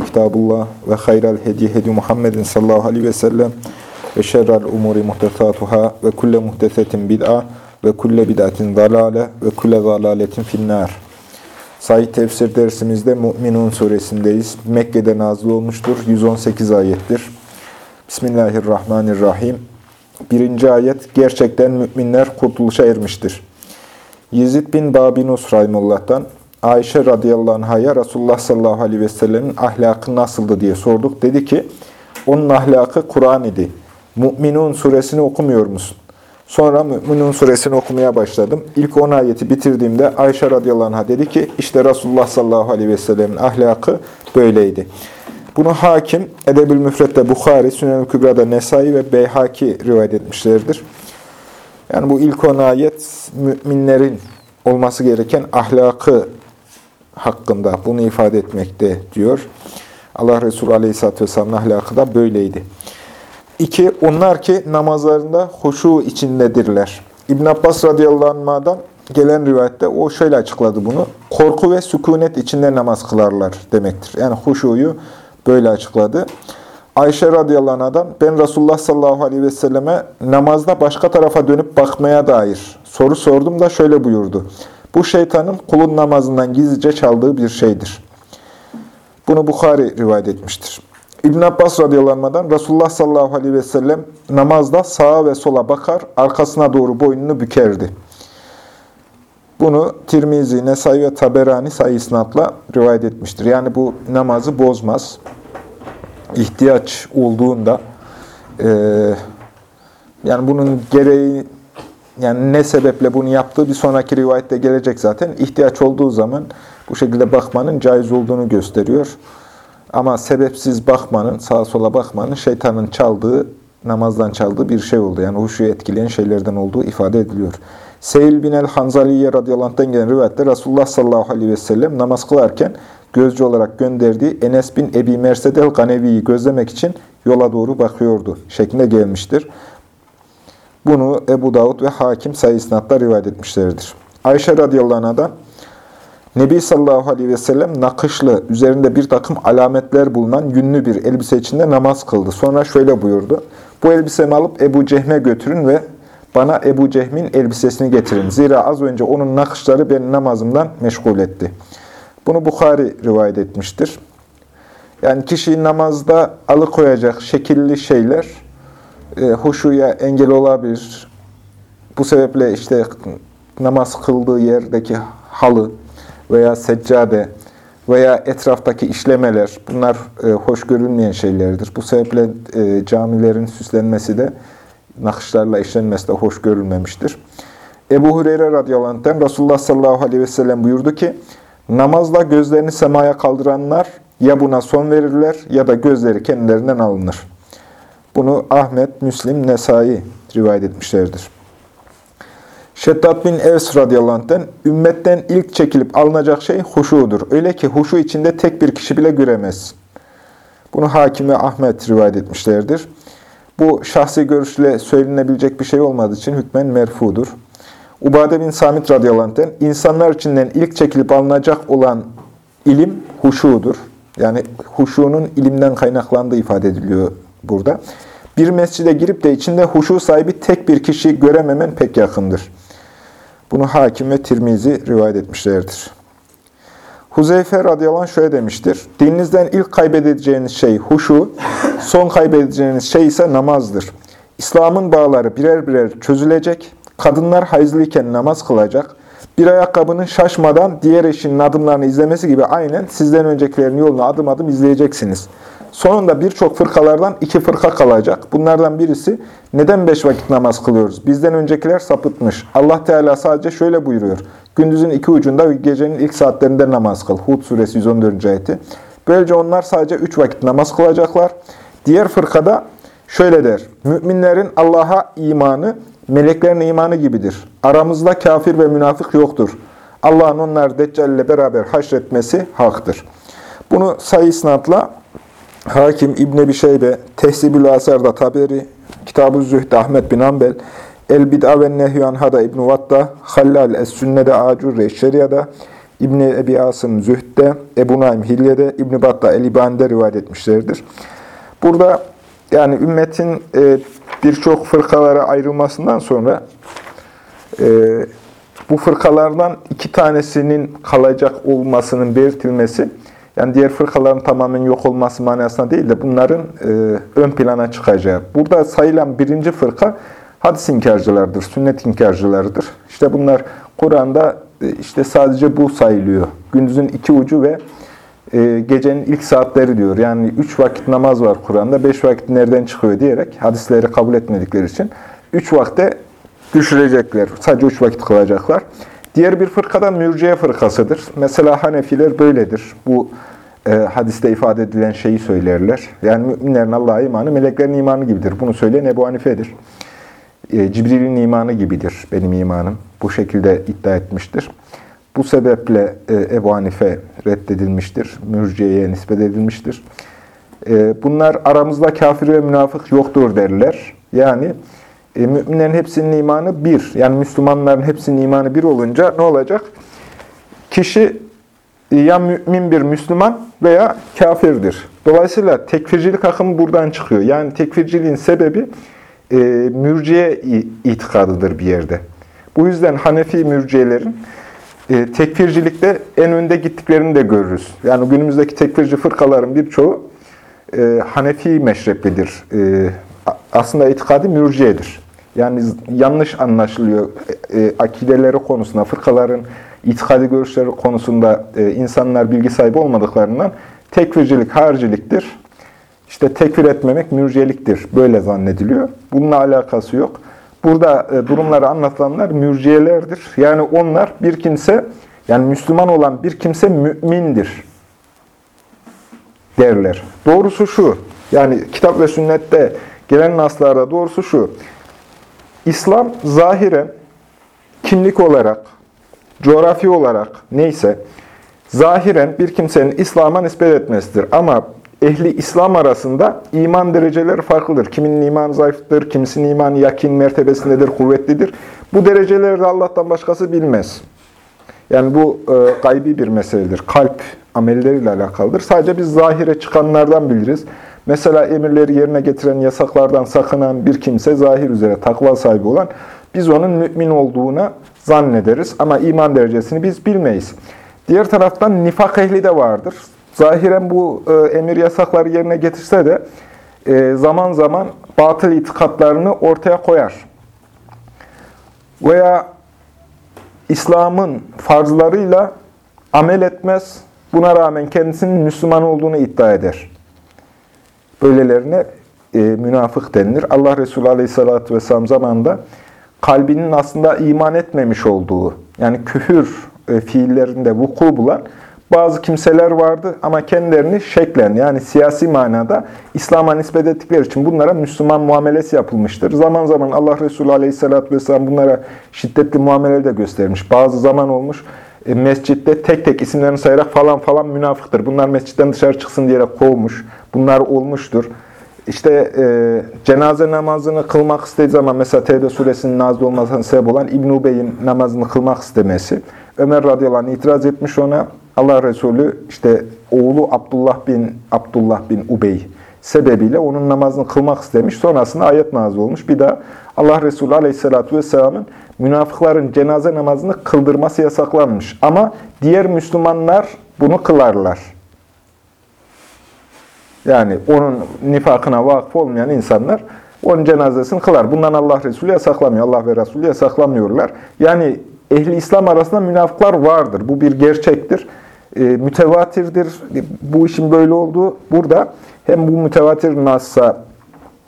Kitabullah ve hayral hedi hedi Muhammedin sallallahu aleyhi ve sellem ve şerrel umuri muhtesatuhâ ve kulle muhtesetin bid'a ve kulle bid'atin zalale ve kulle zalaletin finnâr. Sahih tefsir dersimizde Mü'minun suresindeyiz. Mekke'de nazil olmuştur. 118 ayettir. Bismillahirrahmanirrahim. Birinci ayet, gerçekten müminler kurtuluşa ermiştir. Yezid bin Babinus Rahimullah'tan, Ayşe radıyallahu anh'a Resulullah sallallahu aleyhi ve sellemin ahlakı nasıldı diye sorduk. Dedi ki, onun ahlakı Kur'an idi. Mü'minun suresini okumuyor musun? Sonra Mü'minun suresini okumaya başladım. İlk 10 ayeti bitirdiğimde Ayşe radıyallahu anh'a dedi ki, işte Resulullah sallallahu aleyhi ve sellemin ahlakı böyleydi. Bunu hakim, Edeb-ül Müfret'te Bukhari, Sünen-ül Kübra'da Nesai ve Beyhaki rivayet etmişlerdir. Yani bu ilk 10 ayet müminlerin olması gereken ahlakı hakkında bunu ifade etmekte diyor. Allah Resulü Aleyhisselatü Vesselam'ın ahlakı da böyleydi. İki, onlar ki namazlarında huşu içindedirler. İbn Abbas radıyallahu anh'dan gelen rivayette o şöyle açıkladı bunu. Korku ve sükunet içinde namaz kılarlar demektir. Yani huşuyu böyle açıkladı. Ayşe radıyallahu anh'dan ben Resulullah sallallahu aleyhi ve selleme namazda başka tarafa dönüp bakmaya dair soru sordum da şöyle buyurdu. Bu şeytanın kulun namazından gizlice çaldığı bir şeydir. Bunu Bukhari rivayet etmiştir. İbn Abbas radıyallahu Resulullah sallallahu aleyhi ve sellem namazda sağa ve sola bakar, arkasına doğru boynunu bükerdi. Bunu Tirmizi, Nesai ve Taberani sayı isnatla rivayet etmiştir. Yani bu namazı bozmaz. İhtiyaç olduğunda e, yani bunun gereği yani ne sebeple bunu yaptığı bir sonraki rivayette gelecek zaten. İhtiyaç olduğu zaman bu şekilde bakmanın caiz olduğunu gösteriyor. Ama sebepsiz bakmanın, sağa sola bakmanın şeytanın çaldığı, namazdan çaldığı bir şey oldu. Yani huşuyu etkileyen şeylerden olduğu ifade ediliyor. Seyil bin el-Hanzaliye radıyallahu gelen rivayette Resulullah sallallahu aleyhi ve sellem namaz kılarken gözcü olarak gönderdiği Enes bin Ebi Merced el-Ganevi'yi gözlemek için yola doğru bakıyordu şeklinde gelmiştir. Bunu Ebu Davud ve Hakim sayı isnatla rivayet etmişlerdir. Ayşe radıyallahu anh'dan Nebi sallallahu aleyhi ve sellem nakışlı, üzerinde bir takım alametler bulunan yünlü bir elbise içinde namaz kıldı. Sonra şöyle buyurdu. Bu elbisemi alıp Ebu Cehme götürün ve bana Ebu Cehm'in elbisesini getirin. Zira az önce onun nakışları beni namazımdan meşgul etti. Bunu Bukhari rivayet etmiştir. Yani kişiyi namazda alıkoyacak şekilli şeyler e, huşuya engel olabilir. Bu sebeple işte namaz kıldığı yerdeki halı veya seccade veya etraftaki işlemeler bunlar e, hoş görünmeyen şeylerdir. Bu sebeple e, camilerin süslenmesi de nakışlarla işlenmesi de hoş görülmemiştir. Ebu Hureyre radıyallahu anh'ten Resulullah sallallahu aleyhi ve sellem buyurdu ki namazla gözlerini semaya kaldıranlar ya buna son verirler ya da gözleri kendilerinden alınır. Bunu Ahmet, Müslim, Nesai rivayet etmişlerdir. Şeddat bin Evs radıyallahu ümmetten ilk çekilip alınacak şey huşudur. Öyle ki huşu içinde tek bir kişi bile göremez. Bunu Hakim ve Ahmet rivayet etmişlerdir. Bu şahsi görüşle söylenebilecek bir şey olmadığı için hükmen merfudur. Ubade bin Samit radıyallahu insanlar içinden ilk çekilip alınacak olan ilim huşudur. Yani huşunun ilimden kaynaklandığı ifade ediliyor burada. Bir mescide girip de içinde huşu sahibi tek bir kişi görememen pek yakındır. Bunu Hakim ve Tirmizi rivayet etmişlerdir. Huzeyfe radıyallahu anh şöyle demiştir. Dininizden ilk kaybedeceğiniz şey huşu, son kaybedeceğiniz şey ise namazdır. İslam'ın bağları birer birer çözülecek, kadınlar hayızlıyken namaz kılacak, bir ayakkabının şaşmadan diğer eşinin adımlarını izlemesi gibi aynen sizden öncekilerin yolunu adım adım izleyeceksiniz. Sonunda birçok fırkalardan iki fırka kalacak. Bunlardan birisi neden beş vakit namaz kılıyoruz? Bizden öncekiler sapıtmış. Allah Teala sadece şöyle buyuruyor. Gündüzün iki ucunda gecenin ilk saatlerinde namaz kıl. Hud suresi 114. ayeti. Böylece onlar sadece üç vakit namaz kılacaklar. Diğer fırkada Şöyle der, müminlerin Allah'a imanı, meleklerin imanı gibidir. Aramızda kafir ve münafık yoktur. Allah'ın onları Deccal ile beraber haşretmesi haktır. Bunu sayı sınatla Hakim İbn-i Bişeybe, Tehsibül Asar'da Taberi, Kitab-ı Zühd Ahmet bin Ambel, El-Bid'a ve Nehyü Hada İbn-i Vatta, Hallal Es-Sünne'de Acur Şeria'da, İbn-i Ebi Asım Zühd'de, Ebu Naim Hilye'de, İbn-i Batta El-İbani'de rivayet etmişlerdir. Burada yani ümmetin e, birçok fırkalara ayrılmasından sonra e, bu fırkalardan iki tanesinin kalacak olmasının belirtilmesi, yani diğer fırkaların tamamen yok olması manasına değil de bunların e, ön plana çıkacağı. Burada sayılan birinci fırka hadis inkarcılardır, sünnet inkarcılarıdır. İşte bunlar Kur'an'da e, işte sadece bu sayılıyor. Gündüzün iki ucu ve e, gecenin ilk saatleri diyor. Yani üç vakit namaz var Kur'an'da, beş vakit nereden çıkıyor diyerek hadisleri kabul etmedikleri için üç vakte düşürecekler. Sadece üç vakit kılacaklar. Diğer bir fırkada mürciye fırkasıdır. Mesela Hanefiler böyledir. Bu e, hadiste ifade edilen şeyi söylerler. Yani müminlerin Allah'a imanı meleklerin imanı gibidir. Bunu söyleyen Ebu Hanife'dir. E, Cibril'in imanı gibidir benim imanım. Bu şekilde iddia etmiştir. Bu sebeple e, Ebu Hanife reddedilmiştir. Mürciyeye nispet edilmiştir. E, bunlar aramızda kafir ve münafık yoktur derler. Yani e, müminlerin hepsinin imanı bir. Yani Müslümanların hepsinin imanı bir olunca ne olacak? Kişi ya mümin bir Müslüman veya kafirdir. Dolayısıyla tekfircilik akımı buradan çıkıyor. Yani tekfirciliğin sebebi e, mürciye itikadıdır bir yerde. Bu yüzden Hanefi mürciyelerin e, tekfircilikte en önde gittiklerini de görürüz. Yani günümüzdeki tekfirci fırkaların birçoğu e, Hanefi meşreplidir. E, aslında itikadi mürciyedir. Yani yanlış anlaşılıyor. E, e, akideleri konusunda, fırkaların itikadi görüşleri konusunda e, insanlar bilgi sahibi olmadıklarından tekfircilik hariciliktir. İşte tekfir etmemek mürciyeliktir. Böyle zannediliyor. Bununla alakası yok. Burada e, durumları anlatılanlar mürciyelerdir. Yani onlar bir kimse, yani Müslüman olan bir kimse mümindir derler. Doğrusu şu, yani kitap ve sünnette gelen naslarda doğrusu şu. İslam zahiren kimlik olarak, coğrafi olarak neyse, zahiren bir kimsenin İslam'a nispet etmesidir. Ama ehli İslam arasında iman dereceleri farklıdır. Kiminin imanı zayıftır, kimisinin imanı yakin mertebesindedir, kuvvetlidir. Bu dereceleri de Allah'tan başkası bilmez. Yani bu e, gaybi bir meseledir. Kalp amelleriyle alakalıdır. Sadece biz zahire çıkanlardan biliriz. Mesela emirleri yerine getiren, yasaklardan sakınan bir kimse zahir üzere takva sahibi olan, biz onun mümin olduğuna zannederiz. Ama iman derecesini biz bilmeyiz. Diğer taraftan nifak ehli de vardır. Zahiren bu e, emir yasakları yerine getirse de e, zaman zaman batıl itikatlarını ortaya koyar. Veya İslam'ın farzlarıyla amel etmez. Buna rağmen kendisinin Müslüman olduğunu iddia eder. Böylelerine e, münafık denilir. Allah Resulü Aleyhisselatü Vesselam zamanında kalbinin aslında iman etmemiş olduğu, yani küfür e, fiillerinde vuku bulan bazı kimseler vardı ama kendilerini şeklen yani siyasi manada İslam'a nispet ettikleri için bunlara Müslüman muamelesi yapılmıştır. Zaman zaman Allah Resulü Aleyhisselatü Vesselam bunlara şiddetli muamele de göstermiş. Bazı zaman olmuş mescitte tek tek isimlerini sayarak falan falan münafıktır. Bunlar mescitten dışarı çıksın diyerek kovmuş. Bunlar olmuştur. İşte e, cenaze namazını kılmak istediği zaman mesela Tevbe suresinin nazil olmasına sebep olan İbn-i Ubey'in namazını kılmak istemesi. Ömer radıyallahu anh itiraz etmiş ona. Allah Resulü işte oğlu Abdullah bin Abdullah bin Ubey sebebiyle onun namazını kılmak istemiş. Sonrasında ayet nazil olmuş. Bir daha Allah Resulü aleyhissalatü vesselamın münafıkların cenaze namazını kıldırması yasaklanmış. Ama diğer Müslümanlar bunu kılarlar. Yani onun nifakına vakıf olmayan insanlar onun cenazesini kılar. Bundan Allah Resulü yasaklamıyor. Allah ve Resulü yasaklamıyorlar. Yani ehli İslam arasında münafıklar vardır. Bu bir gerçektir. E, mütevatirdir. Bu işin böyle olduğu burada hem bu mütevatir nassa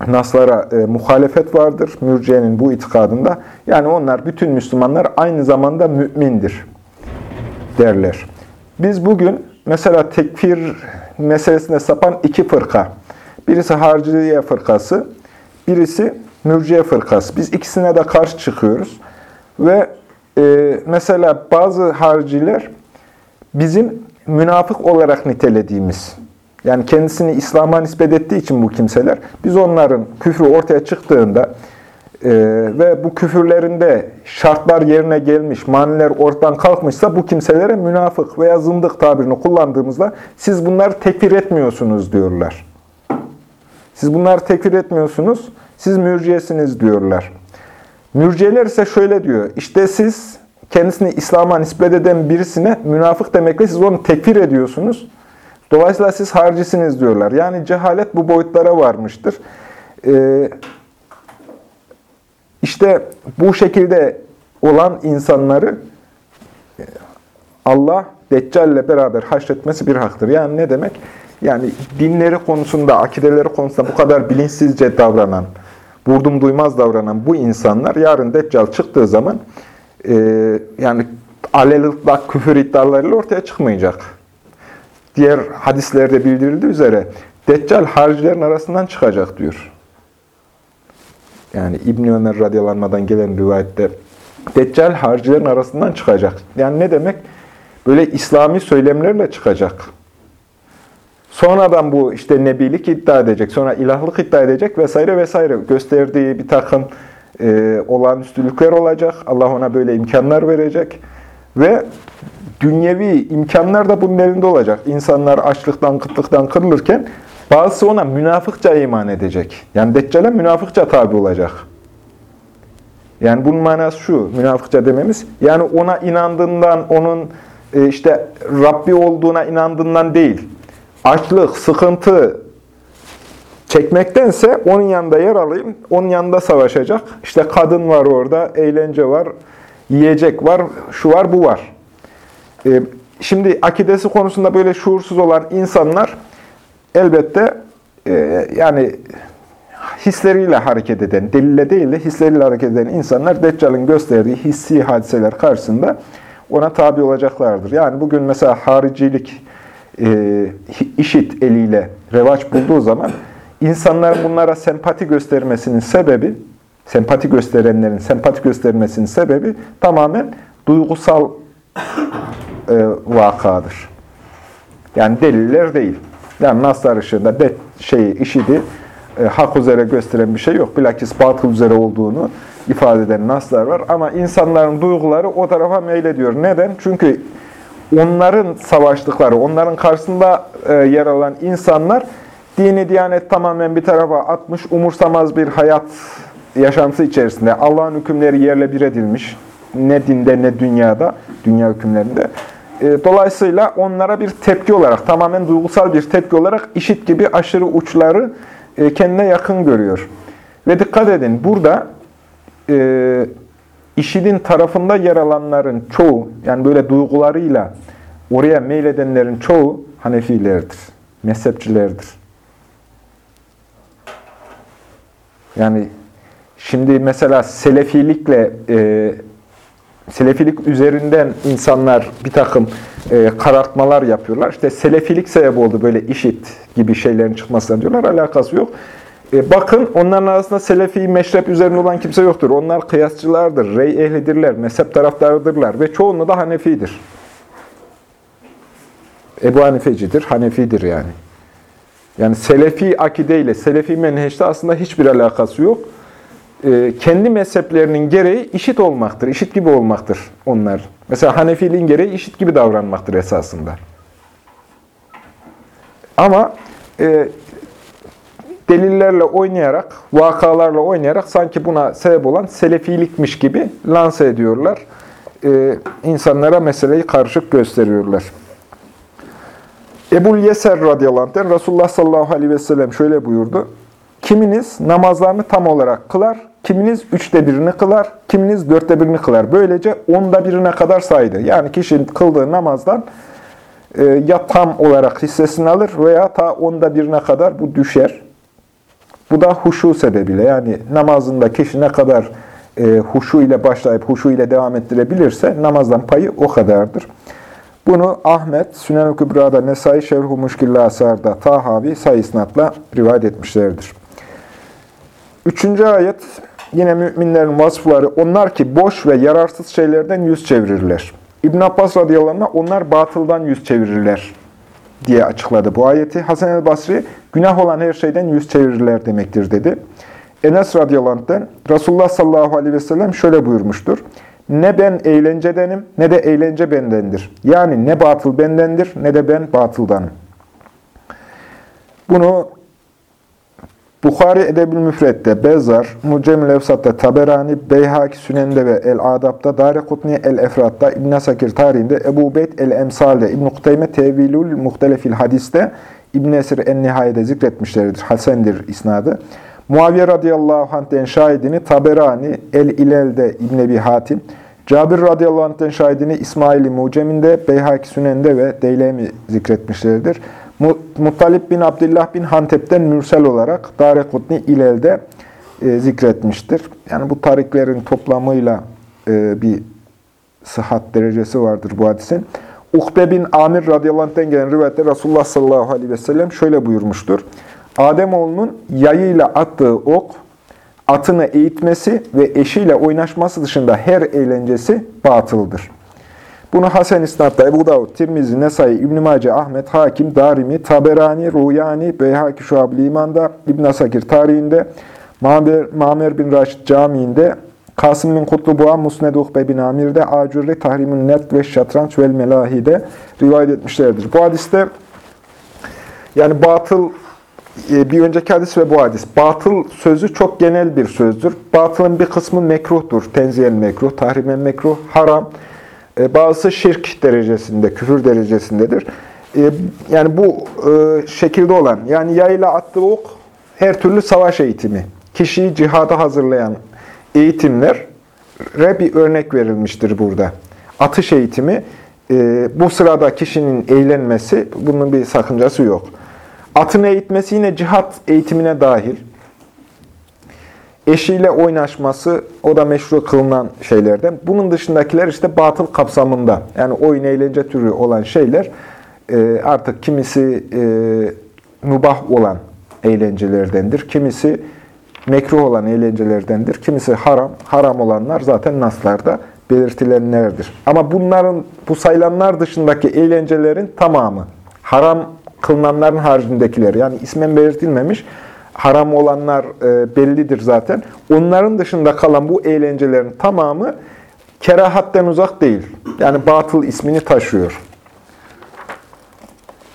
naslara e, muhalefet vardır. Mürciye'nin bu itikadında. Yani onlar bütün Müslümanlar aynı zamanda mümindir derler. Biz bugün mesela tekfir meselesine sapan iki fırka. Birisi hariciye fırkası. birisi mürciye fırkası. Biz ikisine de karşı çıkıyoruz. Ve e, mesela bazı hariciler bizim münafık olarak nitelediğimiz, yani kendisini İslam'a nispet ettiği için bu kimseler, biz onların küfrü ortaya çıktığında e, ve bu küfürlerinde şartlar yerine gelmiş, maniler ortadan kalkmışsa bu kimselere münafık veya zındık tabirini kullandığımızda siz bunları tekfir etmiyorsunuz diyorlar. Siz bunları tekfir etmiyorsunuz, siz mürciyesiniz diyorlar. Mürciyeler ise şöyle diyor, işte siz kendisini İslam'a nispet eden birisine münafık demekle siz onu tekfir ediyorsunuz. Dolayısıyla siz harcisiniz diyorlar. Yani cehalet bu boyutlara varmıştır. Ee, işte bu şekilde olan insanları e, Allah Deccal ile beraber haşretmesi bir haktır. Yani ne demek? Yani dinleri konusunda, akideleri konusunda bu kadar bilinçsizce davranan, vurdum duymaz davranan bu insanlar yarın Deccal çıktığı zaman yani alelılıkla küfür iddialarıyla ortaya çıkmayacak. Diğer hadislerde bildirildiği üzere Deccal haricilerin arasından çıkacak diyor. Yani İbn Ömer radyalanmadan gelen rivayette Deccal haricilerin arasından çıkacak. Yani ne demek? Böyle İslami söylemlerle çıkacak. Sonradan bu işte nebilik iddia edecek, sonra ilahlık iddia edecek vesaire vesaire. Gösterdiği bir takım e, olağanüstülükler olacak. Allah ona böyle imkanlar verecek. Ve dünyevi imkanlar da bunun elinde olacak. İnsanlar açlıktan, kıtlıktan kırılırken bazısı ona münafıkça iman edecek. Yani Deccal'e münafıkça tabi olacak. Yani bunun manası şu, münafıkça dememiz, yani ona inandığından, onun e, işte Rabbi olduğuna inandığından değil, açlık, sıkıntı çekmektense onun yanında yer alayım, onun yanında savaşacak. İşte kadın var orada, eğlence var, yiyecek var, şu var, bu var. E, şimdi akidesi konusunda böyle şuursuz olan insanlar elbette e, yani hisleriyle hareket eden, delille değil de hisleriyle hareket eden insanlar Deccal'ın gösterdiği hissi hadiseler karşısında ona tabi olacaklardır. Yani bugün mesela haricilik e, işit eliyle revaç bulduğu zaman insanların bunlara sempati göstermesinin sebebi, sempati gösterenlerin sempati göstermesinin sebebi tamamen duygusal e, vakadır. Yani deliller değil. Yani naslar ışığında de, şeyi, işidi e, hak üzere gösteren bir şey yok. Bilakis batıl üzere olduğunu ifade eden naslar var. Ama insanların duyguları o tarafa meylediyor. Neden? Çünkü onların savaştıkları, onların karşısında e, yer alan insanlar dini diyanet tamamen bir tarafa atmış, umursamaz bir hayat yaşantısı içerisinde. Allah'ın hükümleri yerle bir edilmiş. Ne dinde ne dünyada, dünya hükümlerinde. E, dolayısıyla onlara bir tepki olarak, tamamen duygusal bir tepki olarak işit gibi aşırı uçları e, kendine yakın görüyor. Ve dikkat edin, burada e, işidin tarafında yer alanların çoğu, yani böyle duygularıyla oraya meyledenlerin çoğu Hanefilerdir, mezhepçilerdir. Yani şimdi mesela Selefilikle e, Selefilik üzerinden insanlar bir takım e, karartmalar yapıyorlar. İşte Selefilik sebep oldu böyle işit gibi şeylerin çıkmasına diyorlar. Alakası yok. E, bakın onların arasında Selefi meşrep üzerinde olan kimse yoktur. Onlar kıyasçılardır, rey ehlidirler, mezhep taraftarıdırlar ve çoğunluğu da Hanefidir. Ebu Hanifecidir, Hanefidir yani. Yani Selefi akide ile Selefi menheşte aslında hiçbir alakası yok. Ee, kendi mezheplerinin gereği işit olmaktır, işit gibi olmaktır onlar. Mesela Hanefiliğin gereği işit gibi davranmaktır esasında. Ama e, delillerle oynayarak, vakalarla oynayarak sanki buna sebep olan selefilikmiş gibi lanse ediyorlar. E, insanlara meseleyi karışık gösteriyorlar. Ebul Yeser radıyallahu anh'ten Resulullah sallallahu aleyhi ve sellem şöyle buyurdu. Kiminiz namazlarını tam olarak kılar, kiminiz üçte birini kılar, kiminiz dörtte birini kılar. Böylece onda birine kadar saydı. Yani kişinin kıldığı namazdan e, ya tam olarak hissesini alır veya ta onda birine kadar bu düşer. Bu da huşu sebebiyle yani namazında kişi ne kadar e, huşu ile başlayıp huşu ile devam ettirebilirse namazdan payı o kadardır. Bunu Ahmet, Sünen-i Kübra'da, Nesai, Şerhu Muşkilli Asar'da, Tahavi sayısnatla rivayet etmişlerdir. Üçüncü ayet yine müminlerin vasıfları. Onlar ki boş ve yararsız şeylerden yüz çevirirler. İbn Abbas radıyallahu anh onlar batıldan yüz çevirirler diye açıkladı bu ayeti. Hasan el Basri günah olan her şeyden yüz çevirirler demektir dedi. Enes radıyallahu anh'den Resulullah sallallahu aleyhi ve sellem şöyle buyurmuştur. Ne ben eğlencedenim ne de eğlence bendendir. Yani ne batıl bendendir ne de ben batıldanım. Bunu Bukhari Edebül Müfret'te, Bezzar, Mucemül Efsat'ta, Taberani, Beyhaki Sünen'de ve El-Adab'da, Darekutni El-Efrat'ta, İbn Sakir tarihinde, Ebu Beyt El-Emsal'de, İbn-i Kuteyme Tevilül Muhtelefil Hadis'te, İbn Esir En-Nihaye'de zikretmişlerdir. Hasendir isnadı. Muaviye radıyallahu anh'ten şahidini Taberani, El-İlel'de İbn Ebi Hatim, Cabir radıyallahu anh'ten şahidini İsmail-i Mucem'inde, Beyhaki Sünen'de ve Deylemi zikretmişlerdir. Muttalip bin Abdullah bin Hantep'ten mürsel olarak Darekutni İlel'de e, zikretmiştir. Yani bu tariklerin toplamıyla e, bir sıhhat derecesi vardır bu hadisin. Ukbe bin Amir radıyallahu anh'ten gelen rivayette Resulullah sallallahu aleyhi ve sellem şöyle buyurmuştur. Ademoğlunun yayıyla attığı ok, atını eğitmesi ve eşiyle oynaşması dışında her eğlencesi batıldır. Bunu Hasan İsnad'da Ebu Davud, Tirmizi, Nesai, İbn-i Mace, Ahmet, Hakim, Darimi, Taberani, Ruyani, Beyhaki Şuab-ı İman'da, İbn Asakir tarihinde, Mamer, Mamer bin Raşid Camii'nde, Kasım bin Kutlubuğa, Musned Uhbe bin Amir'de, Acurri, Tahrimün Net ve Şatranç vel Melahi'de rivayet etmişlerdir. Bu hadiste yani batıl bir önceki hadis ve bu hadis. Batıl sözü çok genel bir sözdür. Batılın bir kısmı mekruhtur. Tenziyen mekruh, tahrimen mekruh, haram. E, bazısı şirk derecesinde, küfür derecesindedir. E, yani bu e, şekilde olan, yani yayla attığı ok her türlü savaş eğitimi, kişiyi cihada hazırlayan eğitimlere bir örnek verilmiştir burada. Atış eğitimi, bu sırada kişinin eğlenmesi, bunun bir sakıncası yok. Atın eğitmesi yine cihat eğitimine dahil. Eşiyle oynaşması, o da meşru kılınan şeylerden. Bunun dışındakiler işte batıl kapsamında. Yani oyun eğlence türü olan şeyler e, artık kimisi e, mübah olan eğlencelerdendir. Kimisi mekruh olan eğlencelerdendir. Kimisi haram. Haram olanlar zaten naslarda belirtilenlerdir. Ama bunların, bu sayılanlar dışındaki eğlencelerin tamamı, haram kılınanların haricindekiler, yani ismen belirtilmemiş, haram olanlar e, bellidir zaten. Onların dışında kalan bu eğlencelerin tamamı kerahatten uzak değil. Yani batıl ismini taşıyor.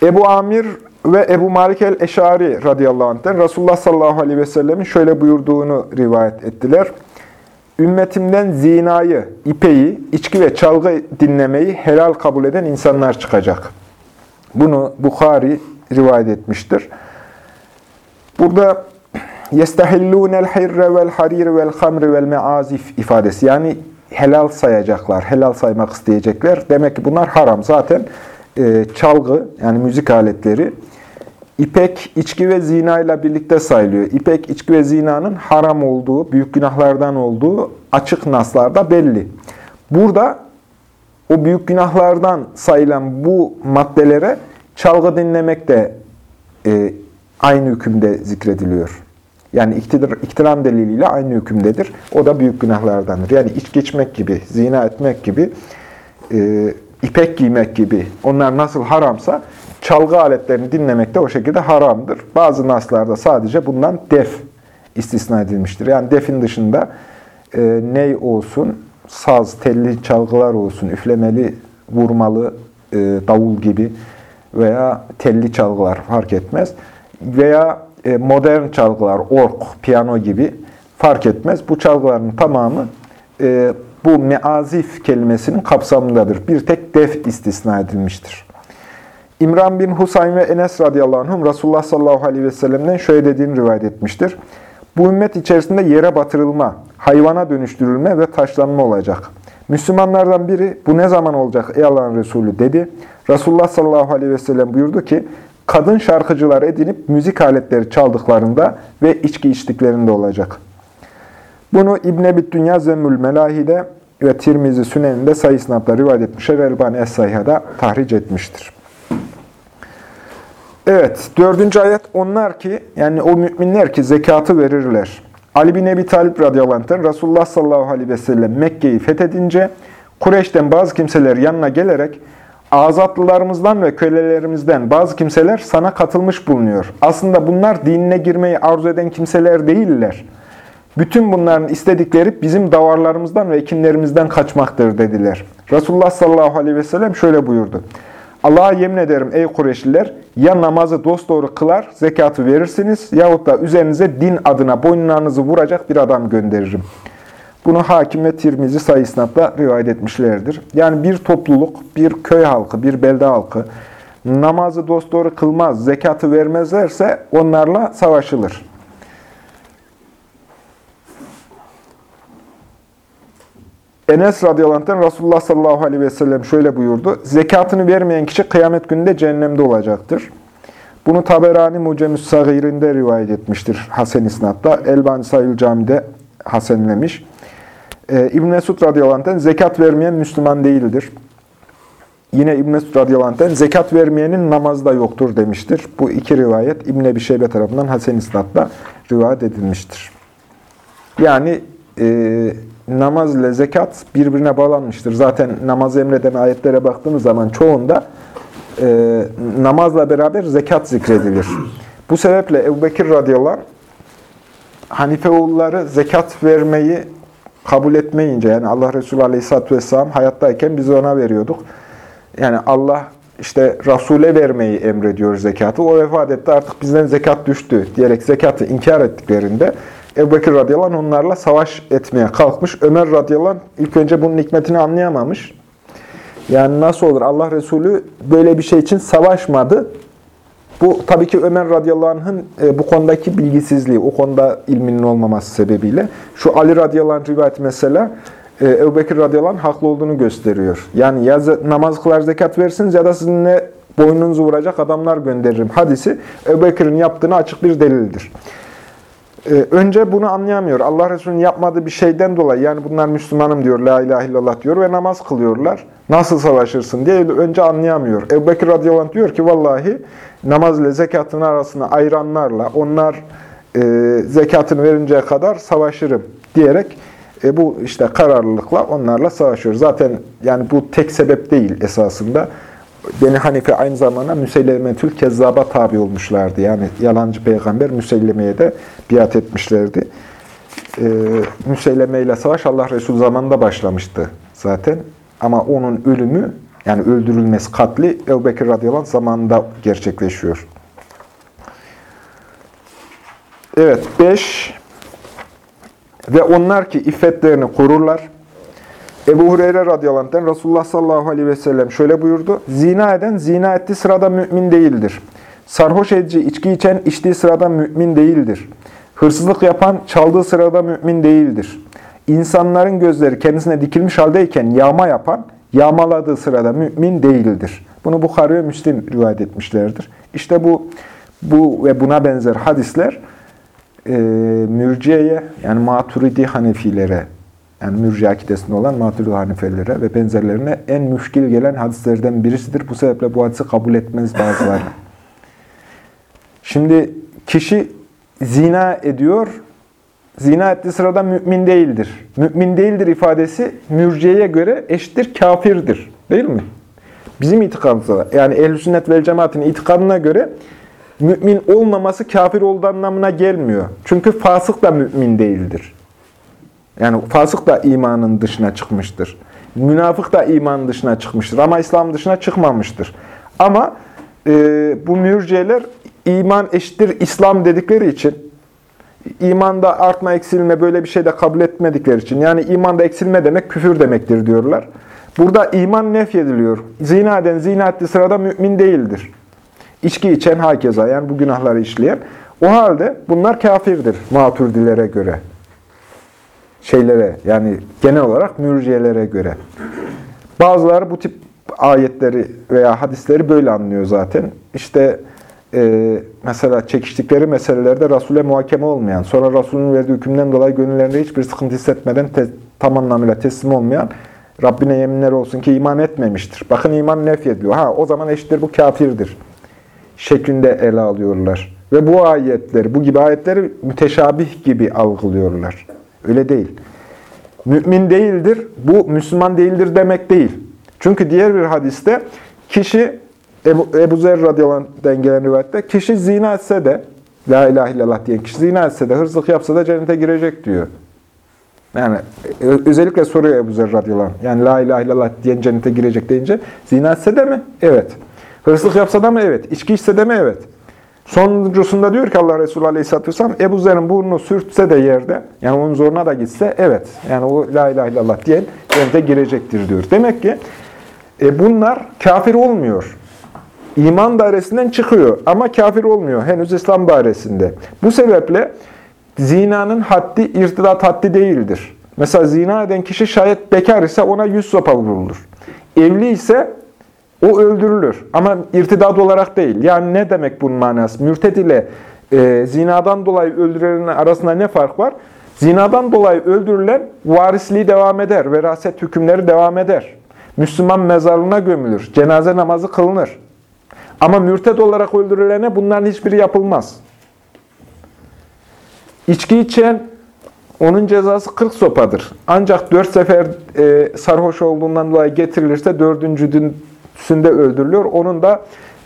Ebu Amir ve Ebu Malik el-Eşari radıyallahu anh'ten Resulullah sallallahu aleyhi ve sellemin şöyle buyurduğunu rivayet ettiler. Ümmetimden zinayı, ipeyi, içki ve çalgı dinlemeyi helal kabul eden insanlar çıkacak. Bunu Bukhari rivayet etmiştir. Burada yestahillûnel hirre vel harir vel meazif ifadesi. Yani helal sayacaklar, helal saymak isteyecekler. Demek ki bunlar haram. Zaten e, çalgı, yani müzik aletleri, ipek, içki ve zina ile birlikte sayılıyor. İpek, içki ve zinanın haram olduğu, büyük günahlardan olduğu açık naslarda belli. Burada o büyük günahlardan sayılan bu maddelere çalgı dinlemek de e, aynı hükümde zikrediliyor. Yani iktidir, iktiram deliliyle aynı hükümdedir. O da büyük günahlardandır. Yani içki içmek gibi, zina etmek gibi, e, ipek giymek gibi onlar nasıl haramsa çalgı aletlerini dinlemek de o şekilde haramdır. Bazı naslarda sadece bundan def istisna edilmiştir. Yani defin dışında e, ney olsun, saz, telli çalgılar olsun, üflemeli, vurmalı, e, davul gibi veya telli çalgılar fark etmez veya e, modern çalgılar, ork, piyano gibi fark etmez. Bu çalgıların tamamı e, bu meazif kelimesinin kapsamındadır. Bir tek def istisna edilmiştir. İmran bin Husayn ve Enes radıyallahu anhum Resulullah sallallahu aleyhi ve sellem'den şöyle dediğini rivayet etmiştir. Bu ümmet içerisinde yere batırılma, hayvana dönüştürülme ve taşlanma olacak. Müslümanlardan biri bu ne zaman olacak ey Allah'ın Resulü dedi. Resulullah sallallahu aleyhi ve sellem buyurdu ki kadın şarkıcılar edinip müzik aletleri çaldıklarında ve içki içtiklerinde olacak. Bunu İbn Ebi Dünya Zemmül Melahi'de ve Tirmizi Sünen'inde sayı rivayet etmişler. Elbani Es-Sayha'da tahric etmiştir. Evet, dördüncü ayet onlar ki, yani o müminler ki zekatı verirler. Ali bin Ebi Talip radıyallahu Resulullah sallallahu aleyhi ve sellem Mekke'yi fethedince Kureyş'ten bazı kimseler yanına gelerek azatlılarımızdan ve kölelerimizden bazı kimseler sana katılmış bulunuyor. Aslında bunlar dinine girmeyi arzu eden kimseler değiller. Bütün bunların istedikleri bizim davarlarımızdan ve ekinlerimizden kaçmaktır dediler. Resulullah sallallahu aleyhi ve sellem şöyle buyurdu. Allah'a yemin ederim ey Kureyşliler, ya namazı dosdoğru kılar, zekatı verirsiniz yahut da üzerinize din adına boynlarınızı vuracak bir adam gönderirim. Bunu hakim ve Tirmizi sayı isnatla rivayet etmişlerdir. Yani bir topluluk, bir köy halkı, bir belde halkı namazı dosdoğru kılmaz, zekatı vermezlerse onlarla savaşılır. Enes radıyallahu Resulullah sallallahu aleyhi ve sellem şöyle buyurdu. Zekatını vermeyen kişi kıyamet gününde cehennemde olacaktır. Bunu Taberani Mucemüs Sagir'inde rivayet etmiştir Hasen İsnat'ta. Elbani Sayıl Cami'de hasenlemiş. Ee, İbn Mesud radıyallahu zekat vermeyen Müslüman değildir. Yine İbn Mesud radıyallahu zekat vermeyenin namazı da yoktur demiştir. Bu iki rivayet İbn Ebi Şeybe tarafından Hasen İsnat'ta rivayet edilmiştir. Yani e, namaz ile zekat birbirine bağlanmıştır. Zaten namaz emreden ayetlere baktığımız zaman çoğunda e, namazla beraber zekat zikredilir. Bu sebeple Ebu Bekir radıyallahu anh, Hanife oğulları zekat vermeyi kabul etmeyince, yani Allah Resulü aleyhisselatü vesselam hayattayken biz ona veriyorduk. Yani Allah işte Resul'e vermeyi emrediyor zekatı. O vefat etti artık bizden zekat düştü diyerek zekatı inkar ettiklerinde Ebu Bekir radıyallahu anh onlarla savaş etmeye kalkmış. Ömer radıyallahu anh ilk önce bunun hikmetini anlayamamış. Yani nasıl olur? Allah Resulü böyle bir şey için savaşmadı. Bu tabii ki Ömer radıyallahu anh'ın e, bu konudaki bilgisizliği, o konuda ilminin olmaması sebebiyle. Şu Ali radıyallahu anh rivayeti mesela e, Ebu Bekir radıyallahu anh haklı olduğunu gösteriyor. Yani ya namaz kılar zekat versiniz ya da sizinle boynunuzu vuracak adamlar gönderirim. Hadisi Ebu Bekir'in yaptığını açık bir delildir. Ee, önce bunu anlayamıyor. Allah Resulü'nün yapmadığı bir şeyden dolayı, yani bunlar Müslümanım diyor, la ilahe illallah diyor ve namaz kılıyorlar. Nasıl savaşırsın diye önce anlayamıyor. Ebu Bekir radıyallahu diyor ki, vallahi namaz ile zekatın arasını ayıranlarla, onlar e, zekatını verinceye kadar savaşırım diyerek e, bu işte kararlılıkla onlarla savaşıyor. Zaten yani bu tek sebep değil esasında. Beni Hanife aynı zamanda Müsellemetül Kezzab'a tabi olmuşlardı. Yani yalancı peygamber Müselleme'ye de biat etmişlerdi. Ee, Müselleme ile savaş Allah Resulü zamanında başlamıştı zaten. Ama onun ölümü, yani öldürülmesi, katli Ebu Bekir radıyallahu zamanında gerçekleşiyor. Evet, beş ve onlar ki iffetlerini korurlar, Ebu Hureyre radıyallahu anh'ten Resulullah sallallahu aleyhi ve sellem şöyle buyurdu. Zina eden zina ettiği sırada mümin değildir. Sarhoş edici içki içen içtiği sırada mümin değildir. Hırsızlık yapan çaldığı sırada mümin değildir. İnsanların gözleri kendisine dikilmiş haldeyken yağma yapan yağmaladığı sırada mümin değildir. Bunu Bukhari ve Müslim rivayet etmişlerdir. İşte bu bu ve buna benzer hadisler e, mürciyeye yani maturidi hanefilere yani mürci akidesinde olan Maturidi Hanifelilere ve benzerlerine en müşkil gelen hadislerden birisidir. Bu sebeple bu hadisi kabul etmez bazıları. Şimdi kişi zina ediyor, zina ettiği sırada mümin değildir. Mümin değildir ifadesi mürciyeye göre eşittir, kafirdir. Değil mi? Bizim itikadımızda, yani ehl-i sünnet vel cemaatin itikadına göre mümin olmaması kafir olduğu anlamına gelmiyor. Çünkü fasık da mümin değildir. Yani fasık da imanın dışına çıkmıştır. Münafık da imanın dışına çıkmıştır. Ama İslam dışına çıkmamıştır. Ama e, bu mürciyeler iman eşittir İslam dedikleri için, imanda artma eksilme böyle bir şey de kabul etmedikleri için, yani imanda eksilme demek küfür demektir diyorlar. Burada iman nefyediliyor. Zina eden zina ettiği sırada mümin değildir. İçki içen hakeza, yani bu günahları işleyen. O halde bunlar kafirdir maturdilere göre şeylere yani genel olarak mürciyelere göre. Bazıları bu tip ayetleri veya hadisleri böyle anlıyor zaten. İşte e, mesela çekiştikleri meselelerde Resul'e muhakeme olmayan, sonra Resul'ün verdiği hükümden dolayı gönüllerinde hiçbir sıkıntı hissetmeden te, tam anlamıyla teslim olmayan, Rabbine yeminler olsun ki iman etmemiştir. Bakın iman nef ediliyor. Ha o zaman eşittir bu kafirdir. Şeklinde ele alıyorlar. Ve bu ayetleri, bu gibi ayetleri müteşabih gibi algılıyorlar. Öyle değil. Mümin değildir, bu Müslüman değildir demek değil. Çünkü diğer bir hadiste kişi, Ebu, Ebu Zer radıyallahu gelen rivayette, kişi zina etse de, La ilahe illallah diyen kişi zina etse de, hırsızlık yapsa da cennete girecek diyor. Yani özellikle soruyor Ebu Zer radıyallahu. Yani la ilahe illallah diyen cennete girecek deyince zina etse de mi? Evet. Hırsızlık yapsa da mı? Evet. İçki içse de mi? Evet. Sonuncusunda diyor ki Allah Resulü Aleyhisselatü Vesselam, Ebu Zer'in burnunu sürtse de yerde, yani onun zoruna da gitse, evet. Yani o la ilahe illallah diyen cennete girecektir diyor. Demek ki e, bunlar kafir olmuyor. İman dairesinden çıkıyor ama kafir olmuyor. Henüz İslam dairesinde. Bu sebeple zinanın haddi irtidat haddi değildir. Mesela zina eden kişi şayet bekar ise ona yüz sopa vurulur. Evli ise o öldürülür. Ama irtidat olarak değil. Yani ne demek bunun manası? Mürted ile e, zinadan dolayı öldürülenin arasında ne fark var? Zinadan dolayı öldürülen varisliği devam eder. Veraset hükümleri devam eder. Müslüman mezarlığına gömülür. Cenaze namazı kılınır. Ama mürted olarak öldürülene bunların hiçbiri yapılmaz. İçki içen onun cezası 40 sopadır. Ancak 4 sefer e, sarhoş olduğundan dolayı getirilirse dördüncüsünde öldürülüyor. Onun da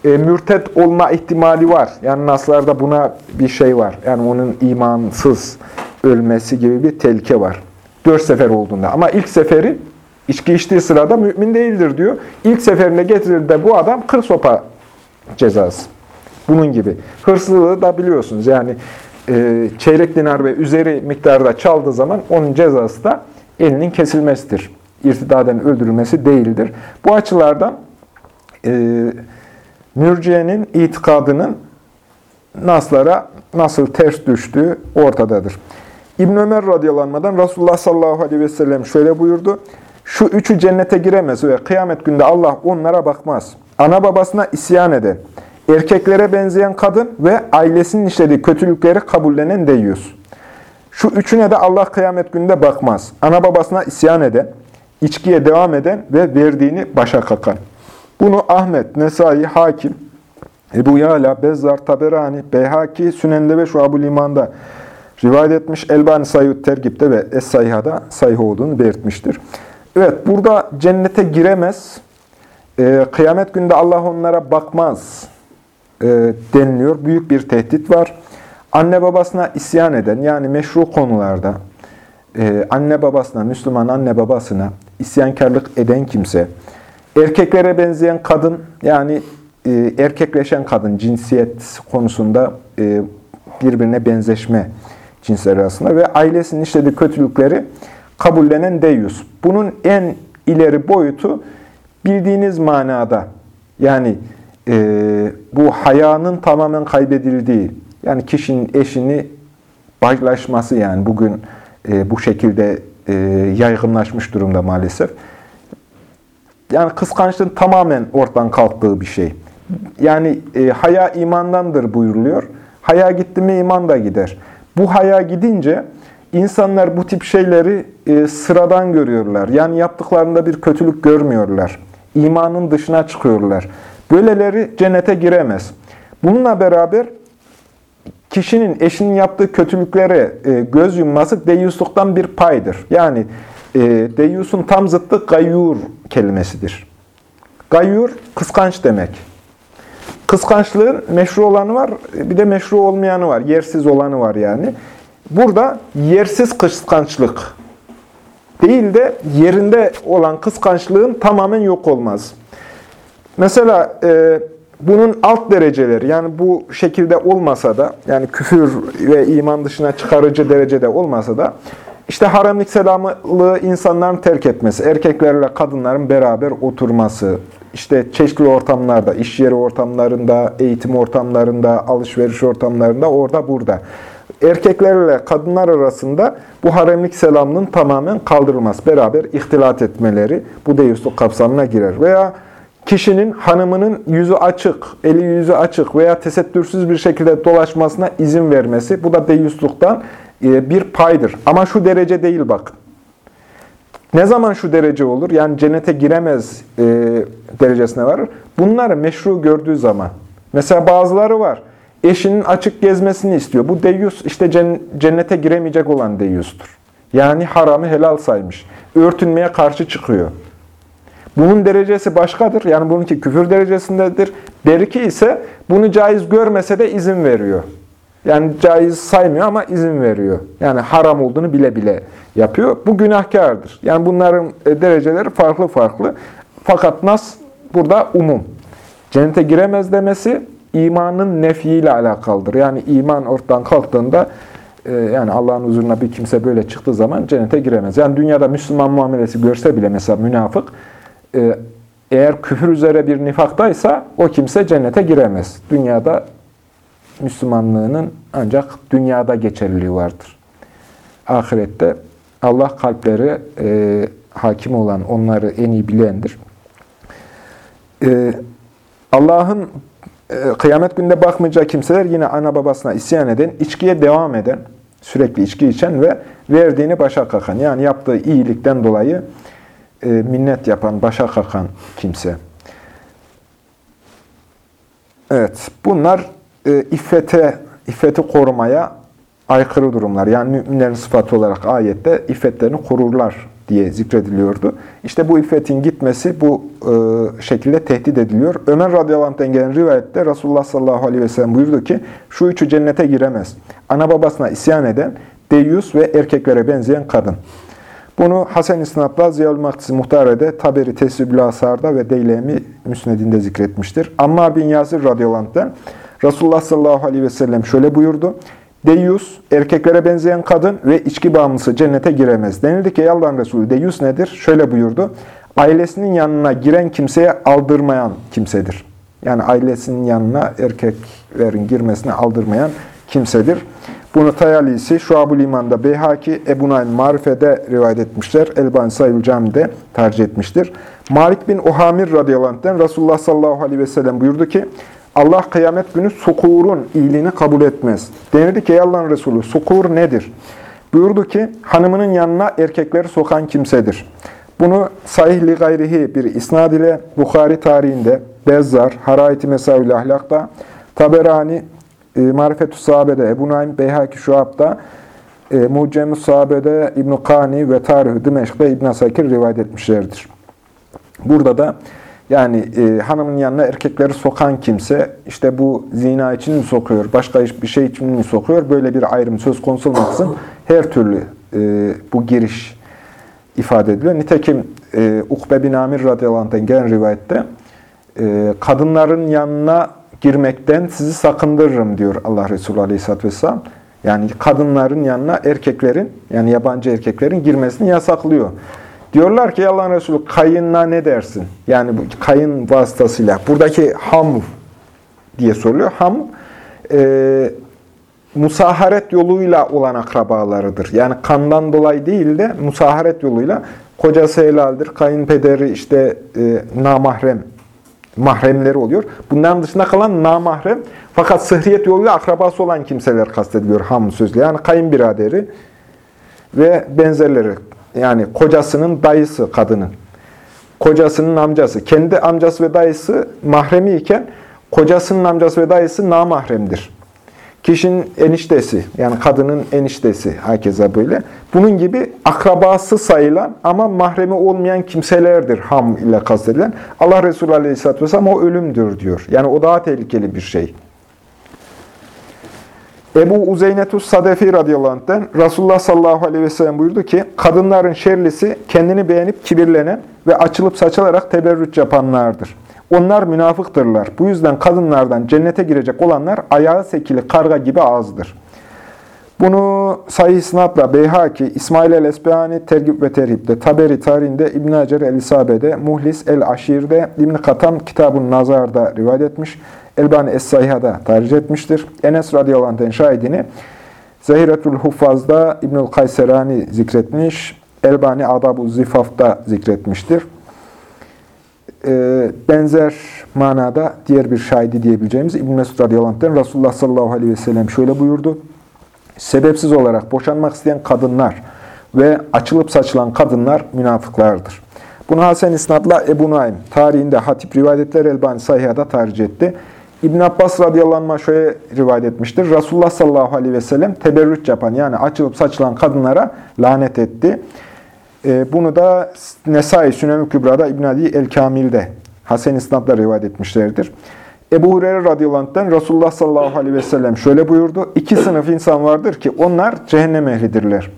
e, mürtet olma ihtimali var. Yani naslarda buna bir şey var. Yani onun imansız ölmesi gibi bir tehlike var. 4 sefer olduğunda. Ama ilk seferi içki içtiği sırada mümin değildir diyor. İlk seferinde getirildiğinde bu adam 40 sopa cezası. Bunun gibi. Hırsızlığı da biliyorsunuz. Yani e, çeyrek dinar ve üzeri miktarda çaldığı zaman onun cezası da elinin kesilmesidir. İrtidaden öldürülmesi değildir. Bu açılardan e, mürciyenin itikadının naslara nasıl ters düştüğü ortadadır. İbn Ömer radıyallahu Resulullah sallallahu aleyhi ve sellem şöyle buyurdu. Şu üçü cennete giremez ve kıyamet günde Allah onlara bakmaz. Ana babasına isyan eden, erkeklere benzeyen kadın ve ailesinin işlediği kötülükleri kabullenen deyyus. Şu üçüne de Allah kıyamet gününde bakmaz. Ana babasına isyan eden, içkiye devam eden ve verdiğini başa kakan. Bunu Ahmet, Nesai, Hakim, Ebu Yala, Bezzar, Taberani, Beyhaki, Sünende ve Şuab-ı Liman'da rivayet etmiş. Elbani Sayyid Tergip'te ve Es-Sayha'da sayh olduğunu belirtmiştir. Evet, burada cennete giremez. Ee, kıyamet günde Allah onlara bakmaz e, deniliyor. Büyük bir tehdit var. Anne babasına isyan eden, yani meşru konularda, e, anne babasına, Müslüman anne babasına isyankarlık eden kimse, erkeklere benzeyen kadın, yani e, erkekleşen kadın, cinsiyet konusunda e, birbirine benzeşme cinsler arasında ve ailesinin işlediği kötülükleri kabullenen deyus. Bunun en ileri boyutu bildiğiniz manada, yani e, bu hayanın tamamen kaybedildiği, yani kişinin eşini paylaşması yani bugün e, bu şekilde e, yaygınlaşmış durumda maalesef. Yani kıskançlığın tamamen ortadan kalktığı bir şey. Yani e, haya imandandır buyuruluyor. Haya gitti mi iman da gider. Bu haya gidince insanlar bu tip şeyleri e, sıradan görüyorlar. Yani yaptıklarında bir kötülük görmüyorlar. İmanın dışına çıkıyorlar. Böyleleri cennete giremez. Bununla beraber kişinin eşinin yaptığı kötülüklere e, göz yumması deyyusluktan bir paydır. Yani e, deyyusun tam zıttı gayyur kelimesidir. Gayyur kıskanç demek. Kıskançlığın meşru olanı var, bir de meşru olmayanı var, yersiz olanı var yani. Burada yersiz kıskançlık değil de yerinde olan kıskançlığın tamamen yok olmaz. Mesela e, bunun alt dereceleri yani bu şekilde olmasa da yani küfür ve iman dışına çıkarıcı derecede olmasa da işte haramlık selamlığı insanların terk etmesi, erkeklerle kadınların beraber oturması, işte çeşitli ortamlarda, iş yeri ortamlarında, eğitim ortamlarında, alışveriş ortamlarında, orada burada. Erkeklerle kadınlar arasında bu haremlik selamlığın tamamen kaldırılmaz. Beraber ihtilat etmeleri bu deyyusluk kapsamına girer. Veya kişinin hanımının yüzü açık, eli yüzü açık veya tesettürsüz bir şekilde dolaşmasına izin vermesi, bu da deyyusluktan e, bir paydır. Ama şu derece değil bak. Ne zaman şu derece olur? Yani cennete giremez e, derecesine varır. Bunları meşru gördüğü zaman. Mesela bazıları var. eşinin açık gezmesini istiyor. Bu deyyus işte cennete giremeyecek olan deyyustur. Yani haramı helal saymış. Örtünmeye karşı çıkıyor. Bunun derecesi başkadır. Yani bununki küfür derecesindedir. Beriki ise bunu caiz görmese de izin veriyor. Yani caiz saymıyor ama izin veriyor. Yani haram olduğunu bile bile yapıyor. Bu günahkardır. Yani bunların e, dereceleri farklı farklı. Fakat nas burada umum. Cennete giremez demesi imanın nefiyle alakalıdır. Yani iman ortadan kalktığında e, yani Allah'ın huzuruna bir kimse böyle çıktığı zaman cennete giremez. Yani dünyada Müslüman muamelesi görse bile mesela münafık e, eğer küfür üzere bir nifaktaysa o kimse cennete giremez. Dünyada Müslümanlığının ancak dünyada geçerliliği vardır. Ahirette Allah kalpleri e, hakim olan, onları en iyi bilendir. E, Allah'ın e, kıyamet günde bakmayacağı kimseler yine ana babasına isyan eden, içkiye devam eden, sürekli içki içen ve verdiğini başa kakan, yani yaptığı iyilikten dolayı e, minnet yapan, başa kakan kimse. Evet, bunlar e, iffete, iffeti korumaya aykırı durumlar. Yani müminlerin sıfatı olarak ayette iffetlerini korurlar diye zikrediliyordu. İşte bu iffetin gitmesi bu e, şekilde tehdit ediliyor. Ömer radıyallahu anh'ten gelen rivayette Resulullah sallallahu aleyhi ve sellem buyurdu ki, şu üçü cennete giremez. Ana babasına isyan eden, deyyus ve erkeklere benzeyen kadın. Bunu Hasan İsnat'la Ziyaül Maktisi Muhtare'de, Taberi Tesibül Asar'da ve Deylemi Müsned'inde zikretmiştir. Ammar bin Yasir radıyallahu anh'ten Resulullah sallallahu aleyhi ve sellem şöyle buyurdu. Deyyus, erkeklere benzeyen kadın ve içki bağımlısı cennete giremez. Denildi ki Allah'ın Resulü Deyyus nedir? Şöyle buyurdu. Ailesinin yanına giren kimseye aldırmayan kimsedir. Yani ailesinin yanına erkeklerin girmesine aldırmayan kimsedir. Bunu Tayalisi, Şuab-ül İman'da Beyhaki, Ebu Naim Marife'de rivayet etmişler. Elbani Sayül Cami'de tercih etmiştir. Malik bin Uhamir radıyallahu anh'ten Resulullah sallallahu aleyhi ve sellem buyurdu ki, Allah kıyamet günü sukurun iyiliğini kabul etmez. Denildi ki Allah'ın Resulü sukur nedir? Buyurdu ki hanımının yanına erkekleri sokan kimsedir. Bunu sahih gayrihi bir isnad ile Bukhari tarihinde, Bezzar, Harayeti Mesavül Ahlak'ta, Taberani, e, Marifetü Sahabe'de, Ebu Naim Beyhaki Şuab'da, e, Mucem-i Sahabe'de İbn-i Kani ve Tarih-i Dimeşk'te İbn-i Asakir rivayet etmişlerdir. Burada da yani e, hanımın yanına erkekleri sokan kimse, işte bu zina için mi sokuyor, başka bir şey için mi sokuyor, böyle bir ayrım söz konusu olmaksın her türlü e, bu giriş ifade ediliyor. Nitekim e, Ukbe bin Amir radıyallahu anh'tan gelen rivayette e, kadınların yanına girmekten sizi sakındırırım diyor Allah Resulü aleyhisselatü vesselam. Yani kadınların yanına erkeklerin, yani yabancı erkeklerin girmesini yasaklıyor. Diyorlar ki Allah'ın Resulü kayınla ne dersin? Yani bu kayın vasıtasıyla. Buradaki ham diye soruluyor. Ham e, musaharet yoluyla olan akrabalarıdır. Yani kandan dolayı değil de musaharet yoluyla kocası helaldir, kayınpederi işte e, namahrem mahremleri oluyor. Bunların dışında kalan namahrem fakat sıhriyet yoluyla akrabası olan kimseler kastediliyor ham sözle. Yani kayınbiraderi ve benzerleri yani kocasının dayısı kadının. Kocasının amcası. Kendi amcası ve dayısı mahremi iken kocasının amcası ve dayısı namahremdir. Kişinin eniştesi, yani kadının eniştesi herkese böyle. Bunun gibi akrabası sayılan ama mahremi olmayan kimselerdir ham ile kastedilen. Allah Resulü Aleyhisselatü Vesselam o ölümdür diyor. Yani o daha tehlikeli bir şey. Ebu Uzeynetus Sadefi radıyallahu anh'ten Resulullah sallallahu aleyhi ve sellem buyurdu ki, kadınların şerlisi kendini beğenip kibirlenen ve açılıp saçılarak teberrüç yapanlardır. Onlar münafıktırlar. Bu yüzden kadınlardan cennete girecek olanlar ayağı sekili karga gibi azdır. Bunu Sahih Sinat'la Beyhaki, İsmail el-Esbehani Tergib ve Terhib'de, Taberi tarihinde, İbn Hacer el-İsabe'de, Muhlis el-Aşir'de, İbn Katam Kitab-ı Nazar'da rivayet etmiş. Elbani Es-Sayha'da tercih etmiştir. Enes radıyallahu anh'ın şahidini Zahiretül Huffaz'da İbnül Kayserani zikretmiş. Elbani Adab-ı Zifaf'ta zikretmiştir. Ee, benzer manada diğer bir şahidi diyebileceğimiz İbn Mesud radıyallahu anh'ten Resulullah sallallahu aleyhi ve sellem şöyle buyurdu. Sebepsiz olarak boşanmak isteyen kadınlar ve açılıp saçılan kadınlar münafıklardır. Bunu Hasan İsnad'la Ebu Naim tarihinde Hatip rivayetler Elbani Sahiha'da tercih etti. İbn Abbas radıyallahu anh şöyle rivayet etmiştir. Resulullah sallallahu aleyhi ve sellem teberrüç yapan yani açılıp saçılan kadınlara lanet etti. E, bunu da Nesai Sünem-i Kübra'da İbn Ali el-Kamil'de Hasen İsnad'da rivayet etmişlerdir. Ebu Hureyre radıyallahu anh'tan Resulullah sallallahu aleyhi ve sellem şöyle buyurdu. İki sınıf insan vardır ki onlar cehennem ehlidirler.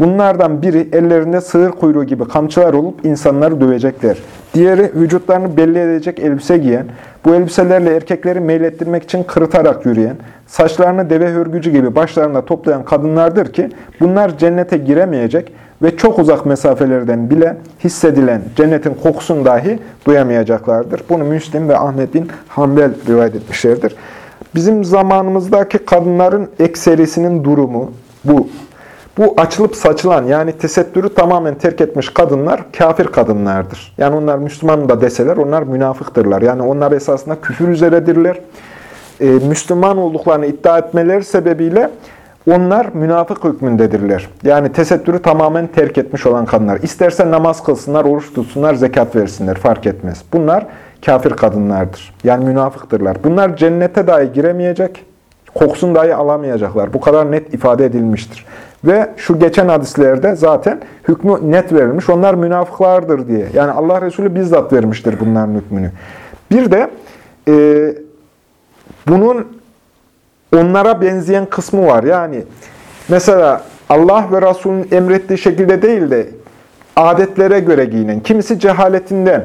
Bunlardan biri ellerinde sığır kuyruğu gibi kamçılar olup insanları dövecekler. Diğeri vücutlarını belli edecek elbise giyen, bu elbiselerle erkekleri meylettirmek için kırıtarak yürüyen, saçlarını deve hörgücü gibi başlarında toplayan kadınlardır ki bunlar cennete giremeyecek ve çok uzak mesafelerden bile hissedilen cennetin kokusunu dahi duyamayacaklardır. Bunu Müslim ve Ahmet bin Hanbel rivayet etmişlerdir. Bizim zamanımızdaki kadınların ekserisinin durumu bu. Bu açılıp saçılan yani tesettürü tamamen terk etmiş kadınlar kafir kadınlardır. Yani onlar Müslüman da deseler onlar münafıktırlar. Yani onlar esasında küfür üzeredirler. Ee, Müslüman olduklarını iddia etmeleri sebebiyle onlar münafık hükmündedirler. Yani tesettürü tamamen terk etmiş olan kadınlar. İsterse namaz kılsınlar, oruç tutsunlar, zekat versinler fark etmez. Bunlar kafir kadınlardır. Yani münafıktırlar. Bunlar cennete dahi giremeyecek, kokusunu dahi alamayacaklar. Bu kadar net ifade edilmiştir. Ve şu geçen hadislerde zaten hükmü net verilmiş. Onlar münafıklardır diye. Yani Allah Resulü bizzat vermiştir bunların hükmünü. Bir de e, bunun onlara benzeyen kısmı var. Yani mesela Allah ve Resulünün emrettiği şekilde değil de adetlere göre giyinen, kimisi cehaletinden,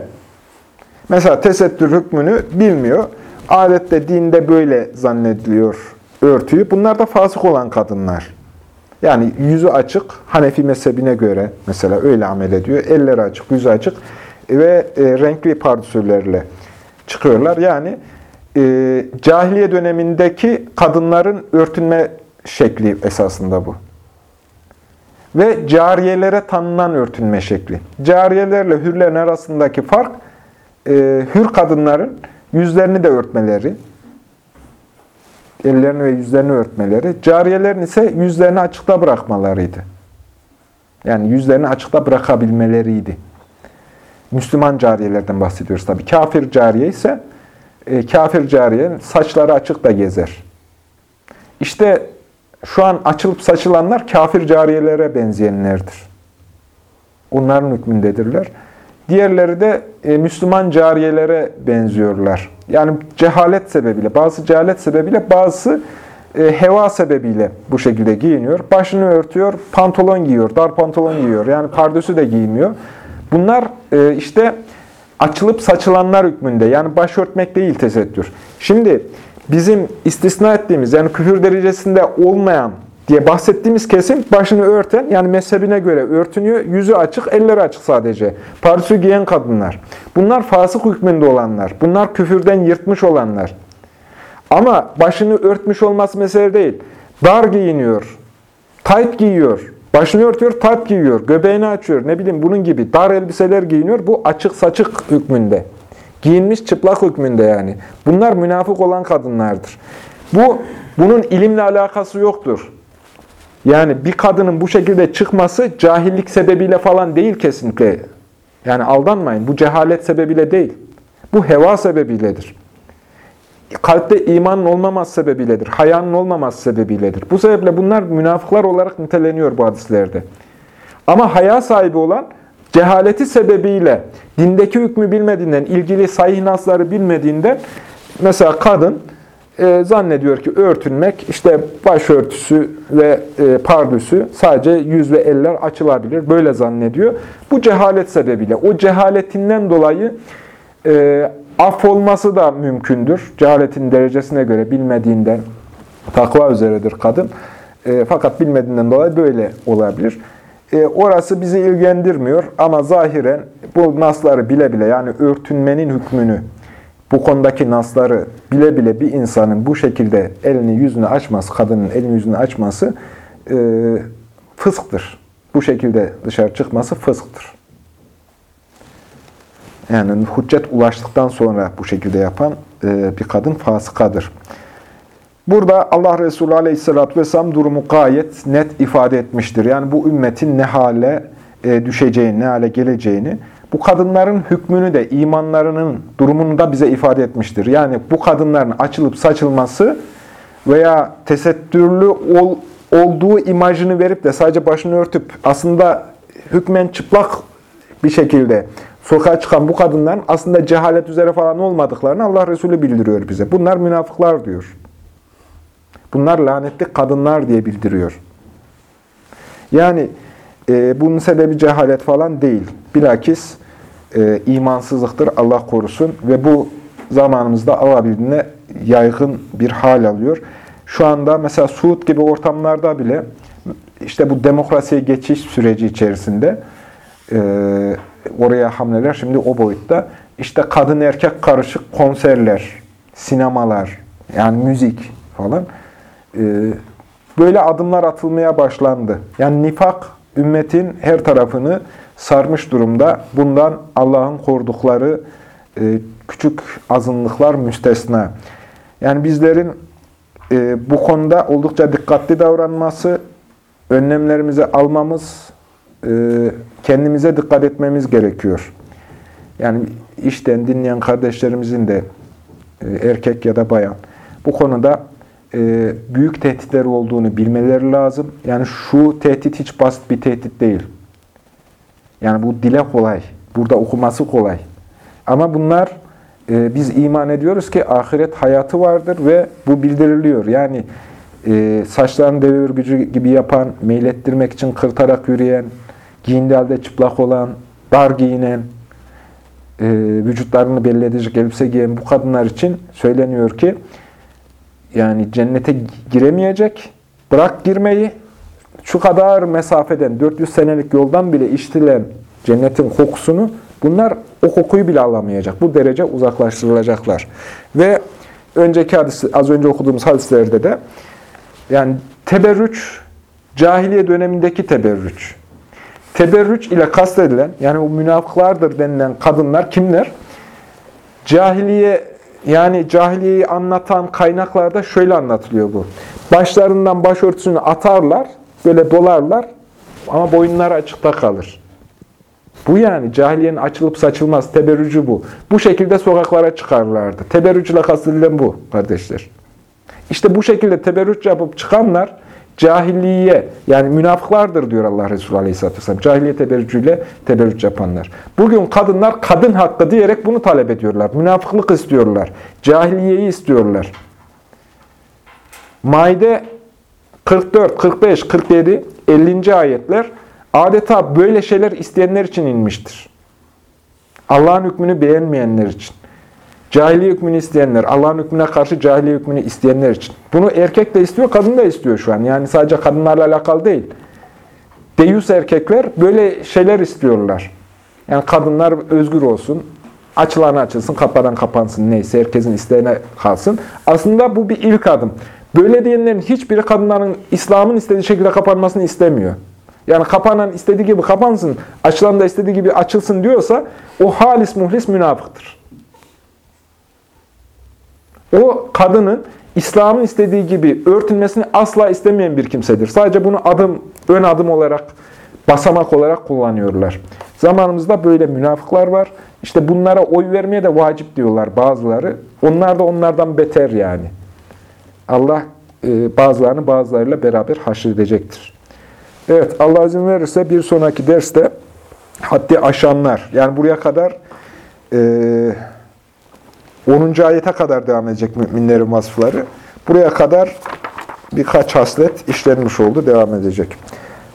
mesela tesettür hükmünü bilmiyor, adette dinde böyle zannediliyor örtüyü. Bunlar da fasık olan kadınlar. Yani yüzü açık, Hanefi mezhebine göre mesela öyle amel ediyor. Elleri açık, yüzü açık ve e, renkli pardüsürlerle çıkıyorlar. Yani e, cahiliye dönemindeki kadınların örtünme şekli esasında bu. Ve cariyelere tanınan örtünme şekli. Cariyelerle hürlerin arasındaki fark, e, hür kadınların yüzlerini de örtmeleri, ellerini ve yüzlerini örtmeleri, cariyelerin ise yüzlerini açıkta bırakmalarıydı. Yani yüzlerini açıkta bırakabilmeleriydi. Müslüman cariyelerden bahsediyoruz tabii. Kafir cariye ise e, kafir cariye saçları açık da gezer. İşte şu an açılıp saçılanlar kafir cariyelere benzeyenlerdir. Onların hükmündedirler. Diğerleri de e, Müslüman cariyelere benziyorlar. Yani cehalet sebebiyle, bazı cehalet sebebiyle, bazı e, heva sebebiyle bu şekilde giyiniyor. Başını örtüyor, pantolon giyiyor, dar pantolon giyiyor. Yani pardösü de giymiyor. Bunlar e, işte açılıp saçılanlar hükmünde. Yani başörtmek değil tesettür. Şimdi bizim istisna ettiğimiz yani küfür derecesinde olmayan diye bahsettiğimiz kesim başını örten yani mezhebine göre örtünüyor. Yüzü açık, elleri açık sadece. Parsü giyen kadınlar. Bunlar fasık hükmünde olanlar. Bunlar küfürden yırtmış olanlar. Ama başını örtmüş olması mesele değil. Dar giyiniyor. Tayt giyiyor. Başını örtüyor, tayt giyiyor. Göbeğini açıyor. Ne bileyim bunun gibi dar elbiseler giyiniyor. Bu açık saçık hükmünde. Giyinmiş çıplak hükmünde yani. Bunlar münafık olan kadınlardır. Bu bunun ilimle alakası yoktur. Yani bir kadının bu şekilde çıkması cahillik sebebiyle falan değil kesinlikle. Yani aldanmayın. Bu cehalet sebebiyle değil. Bu heva sebebiyledir. Kalpte imanın olmaması sebebiyledir. Hayanın olmaması sebebiyledir. Bu sebeple bunlar münafıklar olarak niteleniyor bu hadislerde. Ama haya sahibi olan cehaleti sebebiyle dindeki hükmü bilmediğinden, ilgili sahih nasları bilmediğinden mesela kadın e, zannediyor ki örtünmek, işte başörtüsü ve e, pardüsü sadece yüz ve eller açılabilir. Böyle zannediyor. Bu cehalet sebebiyle. O cehaletinden dolayı e, affolması da mümkündür. Cehaletin derecesine göre bilmediğinden takva üzeredir kadın. E, fakat bilmediğinden dolayı böyle olabilir. E, orası bizi ilgilendirmiyor ama zahiren bu nasları bile bile yani örtünmenin hükmünü bu konudaki nasları bile bile bir insanın bu şekilde elini yüzünü açması, kadının elini yüzünü açması e, fısktır. Bu şekilde dışarı çıkması fısktır. Yani hüccet ulaştıktan sonra bu şekilde yapan e, bir kadın fasıkadır. Burada Allah Resulü Aleyhisselatü Vesselam durumu gayet net ifade etmiştir. Yani bu ümmetin ne hale e, düşeceğini, ne hale geleceğini bu kadınların hükmünü de, imanlarının durumunu da bize ifade etmiştir. Yani bu kadınların açılıp saçılması veya tesettürlü ol, olduğu imajını verip de sadece başını örtüp aslında hükmen çıplak bir şekilde sokağa çıkan bu kadınların aslında cehalet üzere falan olmadıklarını Allah Resulü bildiriyor bize. Bunlar münafıklar diyor. Bunlar lanetli kadınlar diye bildiriyor. Yani e, bunun sebebi cehalet falan değil. Bilakis e, imansızlıktır Allah korusun ve bu zamanımızda alabildiğine yaygın bir hal alıyor. Şu anda mesela Suud gibi ortamlarda bile işte bu demokrasiye geçiş süreci içerisinde e, oraya hamleler şimdi o boyutta. İşte kadın erkek karışık konserler, sinemalar, yani müzik falan e, böyle adımlar atılmaya başlandı. Yani nifak ümmetin her tarafını sarmış durumda. Bundan Allah'ın kordukları e, küçük azınlıklar müstesna. Yani bizlerin e, bu konuda oldukça dikkatli davranması, önlemlerimizi almamız, e, kendimize dikkat etmemiz gerekiyor. Yani işten dinleyen kardeşlerimizin de e, erkek ya da bayan bu konuda büyük tehditler olduğunu bilmeleri lazım. Yani şu tehdit hiç basit bir tehdit değil. Yani bu dile kolay. Burada okuması kolay. Ama bunlar e, biz iman ediyoruz ki ahiret hayatı vardır ve bu bildiriliyor. Yani e, saçlarını deve örgücü gibi yapan, meylettirmek için kırtarak yürüyen, giyindiği halde çıplak olan, dar giyinen, e, vücutlarını belli edecek elbise giyen bu kadınlar için söyleniyor ki yani cennete giremeyecek, bırak girmeyi, şu kadar mesafeden, 400 senelik yoldan bile içtilen cennetin kokusunu bunlar o kokuyu bile alamayacak. Bu derece uzaklaştırılacaklar. Ve önceki hadis, az önce okuduğumuz hadislerde de yani teberrüç, cahiliye dönemindeki teberrüç. Teberrüç ile kastedilen, yani o münafıklardır denilen kadınlar kimler? Cahiliye, yani cahiliyeyi anlatan kaynaklarda şöyle anlatılıyor bu. Başlarından başörtüsünü atarlar, böyle dolarlar ama boyunları açıkta kalır. Bu yani cahiliyenin açılıp saçılmaz, teberrücü bu. Bu şekilde sokaklara çıkarlardı. Teberrücüyle kastedilen bu kardeşler. İşte bu şekilde teberrüç yapıp çıkanlar cahiliye yani münafıklardır diyor Allah Resulü Aleyhisselatü Vesselam. Cahiliye teberrücüyle teberrüç yapanlar. Bugün kadınlar kadın hakkı diyerek bunu talep ediyorlar. Münafıklık istiyorlar. Cahiliyeyi istiyorlar. Maide 44, 45, 47, 50. ayetler adeta böyle şeyler isteyenler için inmiştir. Allah'ın hükmünü beğenmeyenler için. Cahiliye hükmünü isteyenler, Allah'ın hükmüne karşı cahiliye hükmünü isteyenler için. Bunu erkek de istiyor, kadın da istiyor şu an. Yani sadece kadınlarla alakalı değil. Deyus erkekler böyle şeyler istiyorlar. Yani kadınlar özgür olsun, açılan açılsın, kapanan kapansın neyse herkesin isteğine kalsın. Aslında bu bir ilk adım. Böyle diyenlerin hiçbiri kadınların İslam'ın istediği şekilde kapanmasını istemiyor. Yani kapanan istediği gibi kapansın, açılan da istediği gibi açılsın diyorsa o halis muhlis münafıktır. O kadının İslam'ın istediği gibi örtülmesini asla istemeyen bir kimsedir. Sadece bunu adım, ön adım olarak, basamak olarak kullanıyorlar. Zamanımızda böyle münafıklar var. İşte bunlara oy vermeye de vacip diyorlar bazıları. Onlar da onlardan beter yani. Allah e, bazılarını bazılarıyla beraber haşredecektir. Evet, Allah izin verirse bir sonraki derste haddi aşanlar, yani buraya kadar e, 10. ayete kadar devam edecek müminlerin vasıfları. Buraya kadar birkaç haslet işlenmiş oldu, devam edecek.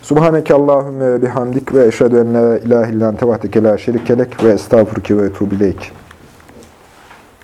Subhaneke Allahümme bihamdik ve eşhedü en la ilahe illan tevahdeke la şerikelek ve estağfurke ve etubileyk.